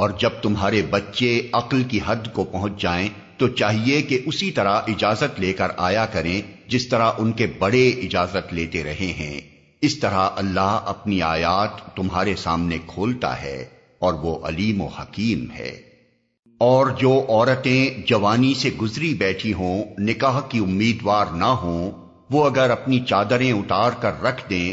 اور جب تمہارے بچے عقل کی حد کو پہنچ جائیں، تو چاہیے کہ اسی طرح اجازت لے کر آیا کریں، جس طرح ان کے بڑے اجازت لیتے رہے ہیں۔ اس طرح اللہ اپنی آیات تمہارے سامنے کھولتا ہے اور وہ علیم و حکیم ہے۔ اور جو عورتیں جوانی سے گزری بیٹھی ہوں، نکاح کی امیدوار نہ ہوں، وہ اگر اپنی چادریں اتار کر رکھ دیں